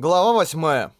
Глава 8.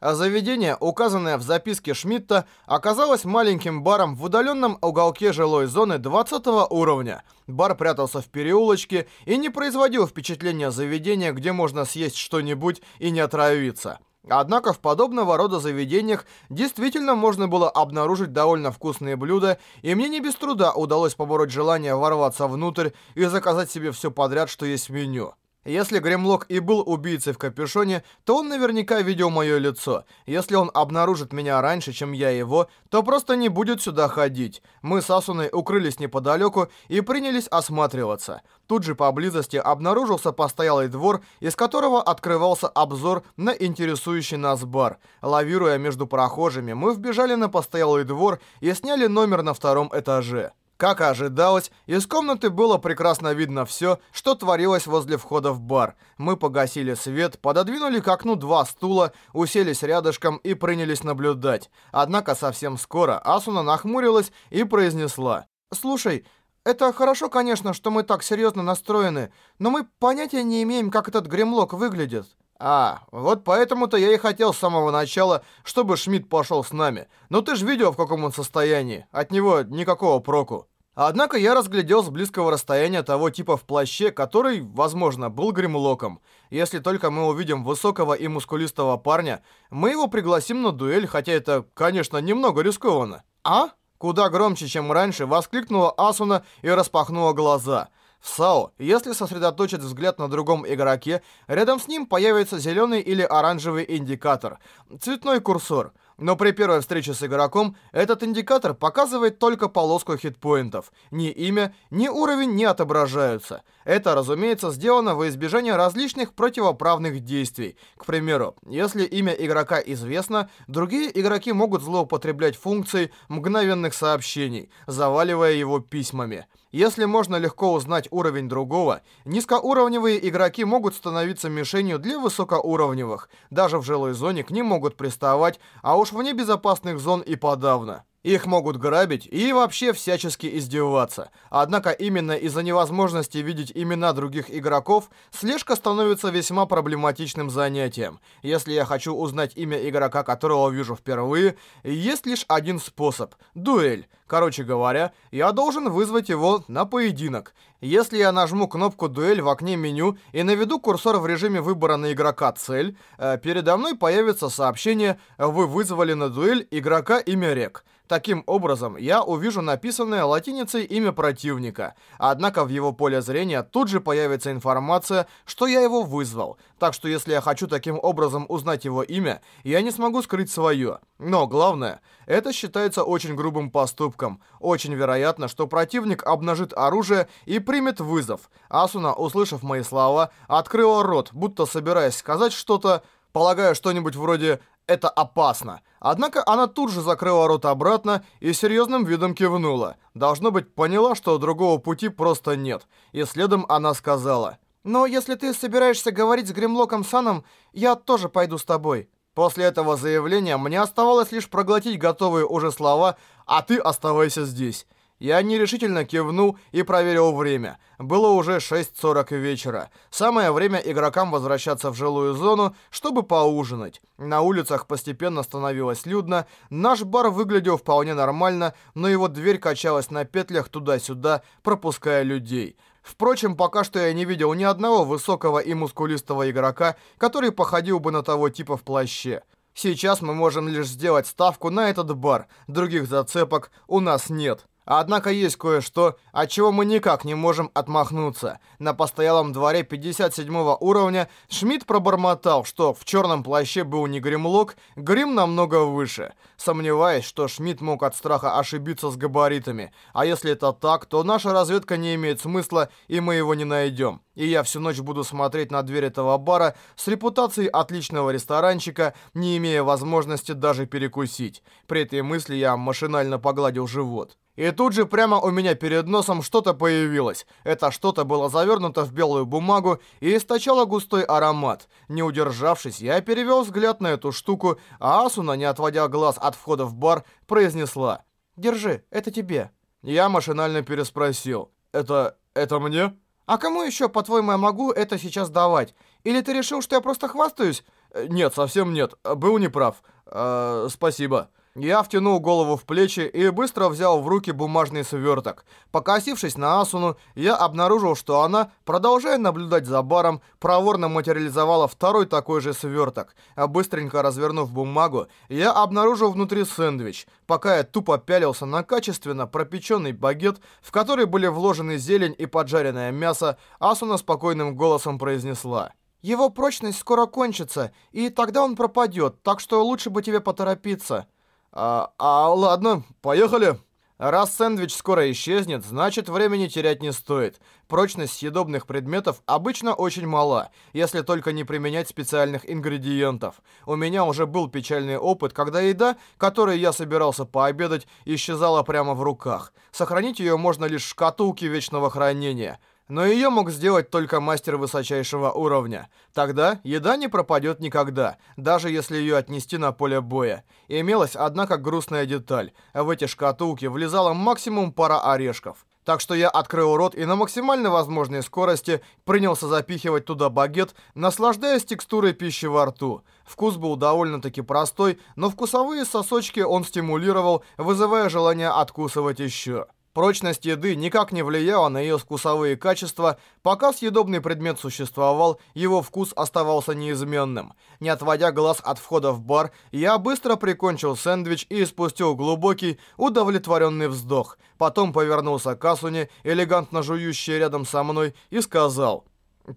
А заведение, указанное в записке Шмидта, оказалось маленьким баром в удаленном уголке жилой зоны 20 уровня. Бар прятался в переулочке и не производил впечатления заведения, где можно съесть что-нибудь и не отравиться. Однако в подобного рода заведениях действительно можно было обнаружить довольно вкусные блюда, и мне не без труда удалось побороть желание ворваться внутрь и заказать себе все подряд, что есть в меню. Если Гремлок и был убийцей в капюшоне, то он наверняка видел мое лицо. Если он обнаружит меня раньше, чем я его, то просто не будет сюда ходить. Мы с Асуной укрылись неподалеку и принялись осматриваться. Тут же поблизости обнаружился постоялый двор, из которого открывался обзор на интересующий нас бар. Лавируя между прохожими, мы вбежали на постоялый двор и сняли номер на втором этаже. Как и ожидалось, из комнаты было прекрасно видно все, что творилось возле входа в бар. Мы погасили свет, пододвинули к окну два стула, уселись рядышком и принялись наблюдать. Однако совсем скоро Асуна нахмурилась и произнесла. «Слушай, это хорошо, конечно, что мы так серьезно настроены, но мы понятия не имеем, как этот гремлок выглядит». «А, вот поэтому-то я и хотел с самого начала, чтобы Шмидт пошел с нами. Но ты же видел, в каком он состоянии. От него никакого проку». Однако я разглядел с близкого расстояния того типа в плаще, который, возможно, был гримлоком. Если только мы увидим высокого и мускулистого парня, мы его пригласим на дуэль, хотя это, конечно, немного рискованно. «А?» Куда громче, чем раньше, воскликнула Асуна и распахнула глаза. В САО, если сосредоточить взгляд на другом игроке, рядом с ним появится зеленый или оранжевый индикатор, цветной курсор – но при первой встрече с игроком этот индикатор показывает только полоску хитпоинтов. Ни имя, ни уровень не отображаются. Это, разумеется, сделано во избежание различных противоправных действий. К примеру, если имя игрока известно, другие игроки могут злоупотреблять функцией мгновенных сообщений, заваливая его письмами. Если можно легко узнать уровень другого, низкоуровневые игроки могут становиться мишенью для высокоуровневых. Даже в жилой зоне к ним могут приставать, а уж вне безопасных зон и подавно. Их могут грабить и вообще всячески издеваться. Однако именно из-за невозможности видеть имена других игроков, слежка становится весьма проблематичным занятием. Если я хочу узнать имя игрока, которого вижу впервые, есть лишь один способ – дуэль. Короче говоря, я должен вызвать его на поединок. Если я нажму кнопку «Дуэль» в окне меню и наведу курсор в режиме выбора на игрока «Цель», э, передо мной появится сообщение «Вы вызвали на дуэль игрока имя Рек». Таким образом, я увижу написанное латиницей имя противника. Однако в его поле зрения тут же появится информация, что я его вызвал. Так что если я хочу таким образом узнать его имя, я не смогу скрыть свое. Но главное, это считается очень грубым поступком. Очень вероятно, что противник обнажит оружие и примет вызов. Асуна, услышав мои слова, открыла рот, будто собираясь сказать что-то, полагаю, что-нибудь вроде «это опасно». Однако она тут же закрыла рот обратно и серьезным видом кивнула. Должно быть, поняла, что другого пути просто нет. И следом она сказала, «Но если ты собираешься говорить с Гремлоком Саном, я тоже пойду с тобой». После этого заявления мне оставалось лишь проглотить готовые уже слова «А ты оставайся здесь». Я нерешительно кивнул и проверил время. Было уже 6.40 вечера. Самое время игрокам возвращаться в жилую зону, чтобы поужинать. На улицах постепенно становилось людно. Наш бар выглядел вполне нормально, но его дверь качалась на петлях туда-сюда, пропуская людей. Впрочем, пока что я не видел ни одного высокого и мускулистого игрока, который походил бы на того типа в плаще. Сейчас мы можем лишь сделать ставку на этот бар. Других зацепок у нас нет. Однако есть кое-что, от чего мы никак не можем отмахнуться. На постоялом дворе 57 уровня Шмидт пробормотал, что в черном плаще был не гримлок, грим намного выше. Сомневаюсь, что Шмидт мог от страха ошибиться с габаритами. А если это так, то наша разведка не имеет смысла, и мы его не найдем. И я всю ночь буду смотреть на дверь этого бара с репутацией отличного ресторанчика, не имея возможности даже перекусить. При этой мысли я машинально погладил живот. И тут же прямо у меня перед носом что-то появилось. Это что-то было завернуто в белую бумагу и источало густой аромат. Не удержавшись, я перевел взгляд на эту штуку, а Асуна, не отводя глаз от входа в бар, произнесла «Держи, это тебе». Я машинально переспросил «Это... это мне?» «А кому еще, по-твоему, я могу это сейчас давать? Или ты решил, что я просто хвастаюсь? Нет, совсем нет. Был неправ. Э, спасибо. Я втянул голову в плечи и быстро взял в руки бумажный сверток. Покосившись на Асуну, я обнаружил, что она, продолжая наблюдать за баром, проворно материализовала второй такой же сверток. А быстренько развернув бумагу, я обнаружил внутри сэндвич. Пока я тупо пялился на качественно пропеченный багет, в который были вложены зелень и поджаренное мясо, Асуна спокойным голосом произнесла. «Его прочность скоро кончится, и тогда он пропадет, так что лучше бы тебе поторопиться». А, а ладно, поехали. Раз сэндвич скоро исчезнет, значит времени терять не стоит. Прочность съедобных предметов обычно очень мала, если только не применять специальных ингредиентов. У меня уже был печальный опыт, когда еда, которой я собирался пообедать, исчезала прямо в руках. Сохранить ее можно лишь в шкатулке вечного хранения. Но ее мог сделать только мастер высочайшего уровня. Тогда еда не пропадет никогда, даже если ее отнести на поле боя. Имелась, однако, грустная деталь. В эти шкатулки влезала максимум пара орешков. Так что я открыл рот и на максимально возможной скорости принялся запихивать туда багет, наслаждаясь текстурой пищи во рту. Вкус был довольно-таки простой, но вкусовые сосочки он стимулировал, вызывая желание откусывать еще. Прочность еды никак не влияла на ее вкусовые качества, пока съедобный предмет существовал, его вкус оставался неизменным. Не отводя глаз от входа в бар, я быстро прикончил сэндвич и испустил глубокий, удовлетворенный вздох. Потом повернулся к Асуне, элегантно жующей рядом со мной, и сказал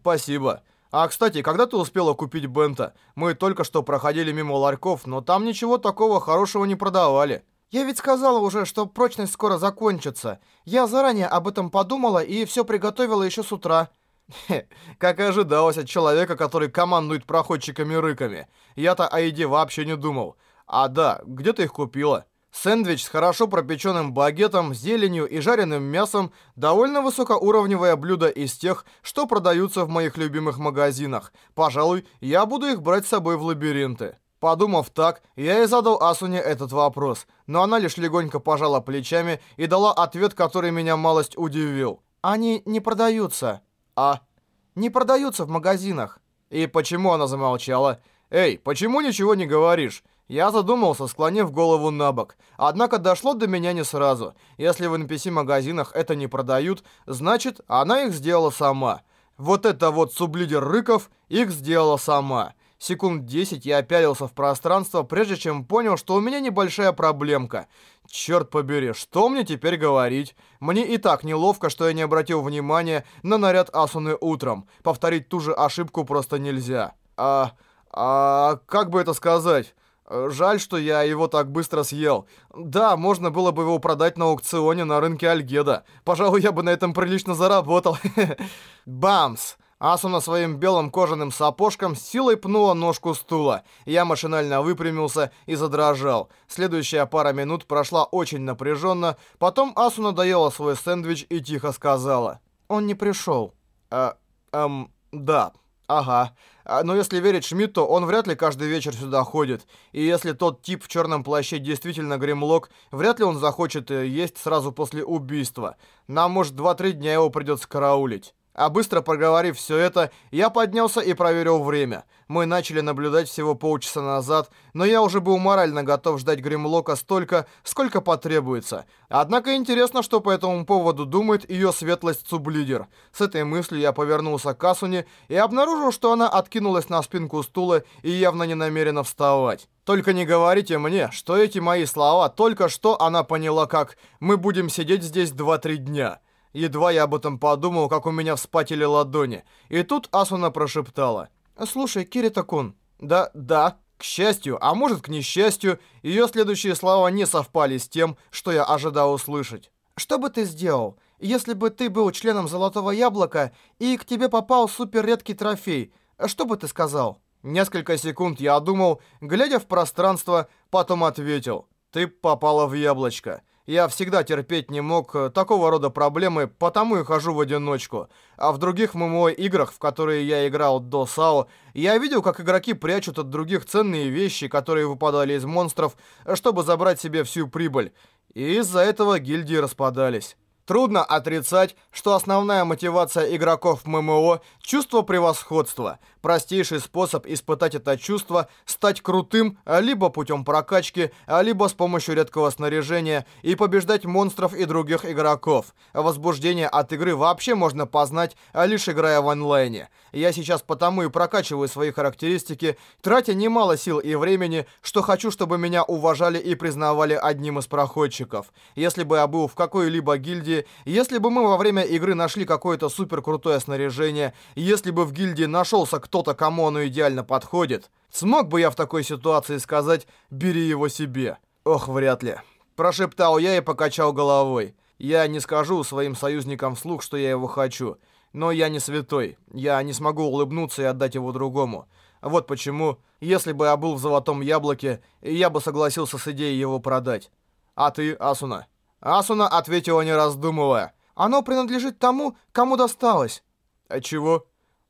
«Спасибо». А, кстати, когда ты успела купить бента? Мы только что проходили мимо ларьков, но там ничего такого хорошего не продавали. «Я ведь сказала уже, что прочность скоро закончится. Я заранее об этом подумала и все приготовила еще с утра». Как и ожидалось от человека, который командует проходчиками-рыками. Я-то о еде вообще не думал. А да, где ты их купила? Сэндвич с хорошо пропеченным багетом, зеленью и жареным мясом – довольно высокоуровневое блюдо из тех, что продаются в моих любимых магазинах. Пожалуй, я буду их брать с собой в лабиринты. Подумав так, я и задал Асуне этот вопрос, но она лишь легонько пожала плечами и дала ответ, который меня малость удивил. «Они не продаются». «А?» «Не продаются в магазинах». «И почему она замолчала?» «Эй, почему ничего не говоришь?» Я задумался, склонив голову на бок. Однако дошло до меня не сразу. Если в NPC-магазинах это не продают, значит, она их сделала сама. Вот это вот сублидер Рыков их сделала сама. Секунд 10 я опялился в пространство, прежде чем понял, что у меня небольшая проблемка. Черт побери, что мне теперь говорить? Мне и так неловко, что я не обратил внимания на наряд Асуны утром. Повторить ту же ошибку просто нельзя. А... а... как бы это сказать? Жаль, что я его так быстро съел. Да, можно было бы его продать на аукционе на рынке Альгеда. Пожалуй, я бы на этом прилично заработал. Бамс! Асуна своим белым кожаным сапожком силой пнула ножку стула. Я машинально выпрямился и задрожал. Следующая пара минут прошла очень напряженно. Потом Асуна доела свой сэндвич и тихо сказала. «Он не пришел». «А, эм, да, ага. А, но если верить Шмидту, он вряд ли каждый вечер сюда ходит. И если тот тип в черном плаще действительно гремлок, вряд ли он захочет э, есть сразу после убийства. Нам, может, 2-3 дня его придется караулить». А быстро проговорив все это, я поднялся и проверил время. Мы начали наблюдать всего полчаса назад, но я уже был морально готов ждать Гримлока столько, сколько потребуется. Однако интересно, что по этому поводу думает ее светлость Цублидер. С этой мыслью я повернулся к Асуне и обнаружил, что она откинулась на спинку стула и явно не намерена вставать. Только не говорите мне, что эти мои слова только что она поняла как «мы будем сидеть здесь 2-3 дня». Едва я об этом подумал, как у меня вспотели ладони. И тут Асуна прошептала. «Слушай, Кирита-кун». «Да, да». К счастью, а может к несчастью, ее следующие слова не совпали с тем, что я ожидал услышать. «Что бы ты сделал, если бы ты был членом Золотого Яблока и к тебе попал суперредкий трофей? Что бы ты сказал?» Несколько секунд я думал, глядя в пространство, потом ответил. «Ты попала в яблочко». Я всегда терпеть не мог э, такого рода проблемы, потому и хожу в одиночку. А в других ММО-играх, в которые я играл до САО, я видел, как игроки прячут от других ценные вещи, которые выпадали из монстров, чтобы забрать себе всю прибыль. И из-за этого гильдии распадались. Трудно отрицать, что основная мотивация игроков в ММО – чувство превосходства. Простейший способ испытать это чувство – стать крутым либо путем прокачки, либо с помощью редкого снаряжения и побеждать монстров и других игроков. Возбуждение от игры вообще можно познать, лишь играя в онлайне. Я сейчас потому и прокачиваю свои характеристики, тратя немало сил и времени, что хочу, чтобы меня уважали и признавали одним из проходчиков. Если бы я был в какой-либо гильдии, если бы мы во время игры нашли какое-то супер крутое снаряжение, если бы в гильдии нашелся кто кто-то, кому оно идеально подходит, смог бы я в такой ситуации сказать «бери его себе»? Ох, вряд ли. Прошептал я и покачал головой. Я не скажу своим союзникам вслух, что я его хочу. Но я не святой. Я не смогу улыбнуться и отдать его другому. Вот почему, если бы я был в золотом яблоке, я бы согласился с идеей его продать. А ты, Асуна? Асуна ответила не раздумывая. Оно принадлежит тому, кому досталось. А чего?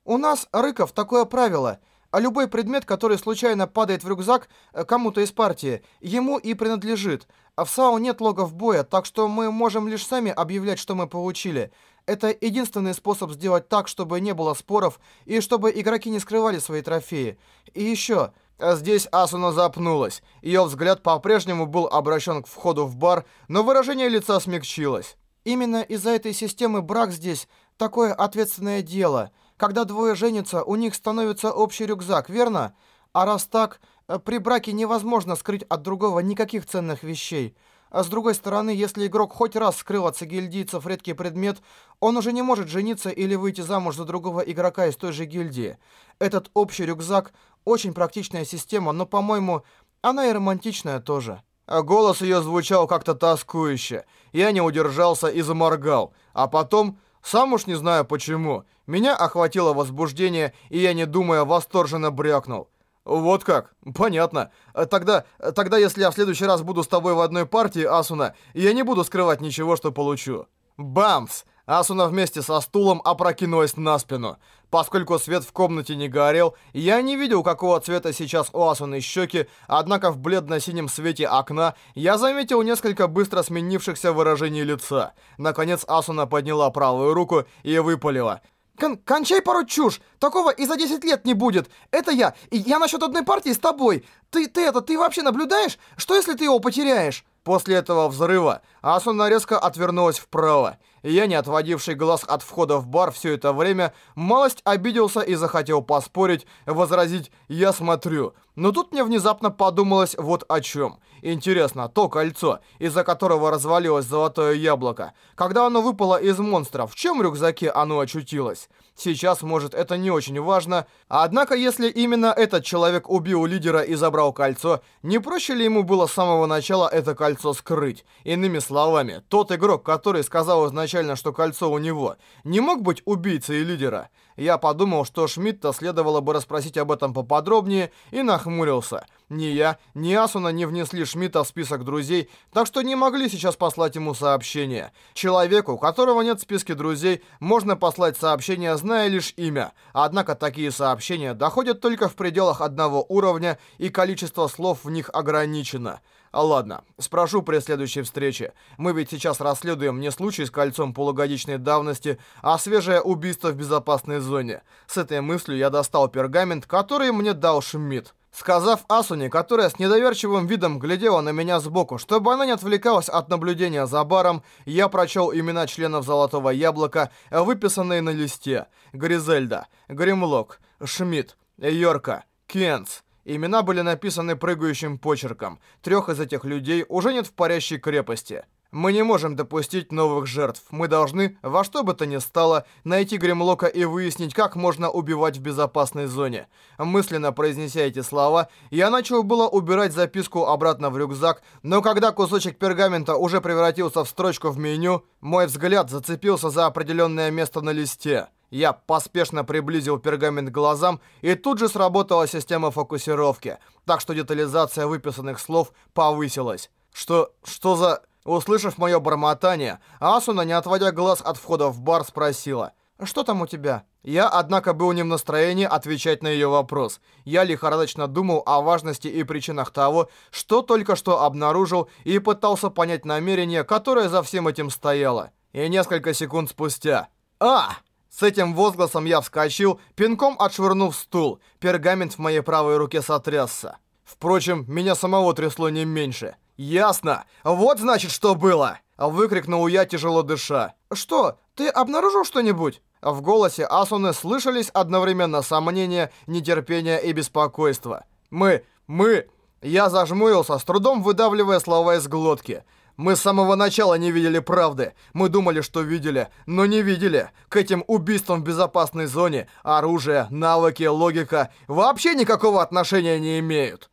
У нас, Рыков, такое правило. А любой предмет, который случайно падает в рюкзак э, кому-то из партии, ему и принадлежит. А в САУ нет логов боя, так что мы можем лишь сами объявлять, что мы получили. Это единственный способ сделать так, чтобы не было споров и чтобы игроки не скрывали свои трофеи. И еще... А здесь Асуна запнулась. Ее взгляд по-прежнему был обращен к входу в бар, но выражение лица смягчилось. Именно из-за этой системы брак здесь такое ответственное дело – когда двое женятся, у них становится общий рюкзак, верно? А раз так, э, при браке невозможно скрыть от другого никаких ценных вещей. А с другой стороны, если игрок хоть раз скрыл от сагильдийцев редкий предмет, он уже не может жениться или выйти замуж за другого игрока из той же гильдии. Этот общий рюкзак – очень практичная система, но, по-моему, она и романтичная тоже. А голос ее звучал как-то тоскующе. Я не удержался и заморгал. А потом сам уж не знаю почему. Меня охватило возбуждение, и я, не думая, восторженно брякнул. «Вот как? Понятно. Тогда, тогда, если я в следующий раз буду с тобой в одной партии, Асуна, я не буду скрывать ничего, что получу». Бамс! Асуна вместе со стулом опрокинулась на спину. Поскольку свет в комнате не горел, я не видел, какого цвета сейчас у Асуны щеки, однако в бледно-синем свете окна я заметил несколько быстро сменившихся выражений лица. Наконец Асуна подняла правую руку и выпалила. Кон кончай пороть чушь! Такого и за 10 лет не будет! Это я! И я насчет одной партии с тобой! Ты, ты это, ты вообще наблюдаешь? Что если ты его потеряешь? После этого взрыва Асуна резко отвернулась вправо. Я, не отводивший глаз от входа в бар все это время, малость обиделся и захотел поспорить, возразить «я смотрю». Но тут мне внезапно подумалось вот о чем. Интересно, то кольцо, из-за которого развалилось золотое яблоко, когда оно выпало из монстра, в чем рюкзаке оно очутилось? Сейчас, может, это не очень важно. Однако, если именно этот человек убил лидера и забрал кольцо, не проще ли ему было с самого начала это кольцо скрыть? Иными словами, тот игрок, который сказал изначально, что кольцо у него, не мог быть убийцей лидера? Я подумал, что Шмидта следовало бы расспросить об этом поподробнее, и нахмурился. Ни я, ни Асуна не внесли Шмидта в список друзей, так что не могли сейчас послать ему сообщение. Человеку, у которого нет в списке друзей, можно послать сообщение, зная лишь имя. Однако такие сообщения доходят только в пределах одного уровня, и количество слов в них ограничено. Ладно, спрошу при следующей встрече. Мы ведь сейчас расследуем не случай с кольцом полугодичной давности, а свежее убийство в безопасной зоне. С этой мыслью я достал пергамент, который мне дал Шмидт. Сказав Асуне, которая с недоверчивым видом глядела на меня сбоку, чтобы она не отвлекалась от наблюдения за баром, я прочел имена членов Золотого Яблока, выписанные на листе. Гризельда, Гримлок, Шмидт, Йорка, Кенц. Имена были написаны прыгающим почерком. Трех из этих людей уже нет в парящей крепости. Мы не можем допустить новых жертв. Мы должны, во что бы то ни стало, найти Гремлока и выяснить, как можно убивать в безопасной зоне. Мысленно произнеся эти слова, я начал было убирать записку обратно в рюкзак, но когда кусочек пергамента уже превратился в строчку в меню, мой взгляд зацепился за определенное место на листе. Я поспешно приблизил пергамент к глазам, и тут же сработала система фокусировки, так что детализация выписанных слов повысилась. Что... что за... Услышав мое бормотание, Асуна, не отводя глаз от входа в бар, спросила, «Что там у тебя?» Я, однако, был не в настроении отвечать на ее вопрос. Я лихорадочно думал о важности и причинах того, что только что обнаружил, и пытался понять намерение, которое за всем этим стояло. И несколько секунд спустя... «А!» С этим возгласом я вскочил, пинком отшвырнув стул. Пергамент в моей правой руке сотрясся. Впрочем, меня самого трясло не меньше. «Ясно! Вот значит, что было!» Выкрикнул я, тяжело дыша. «Что? Ты обнаружил что-нибудь?» В голосе Асуны слышались одновременно сомнения, нетерпение и беспокойство. «Мы... мы...» Я зажмурился, с трудом выдавливая слова из глотки. Мы с самого начала не видели правды. Мы думали, что видели, но не видели. К этим убийствам в безопасной зоне оружие, навыки, логика вообще никакого отношения не имеют.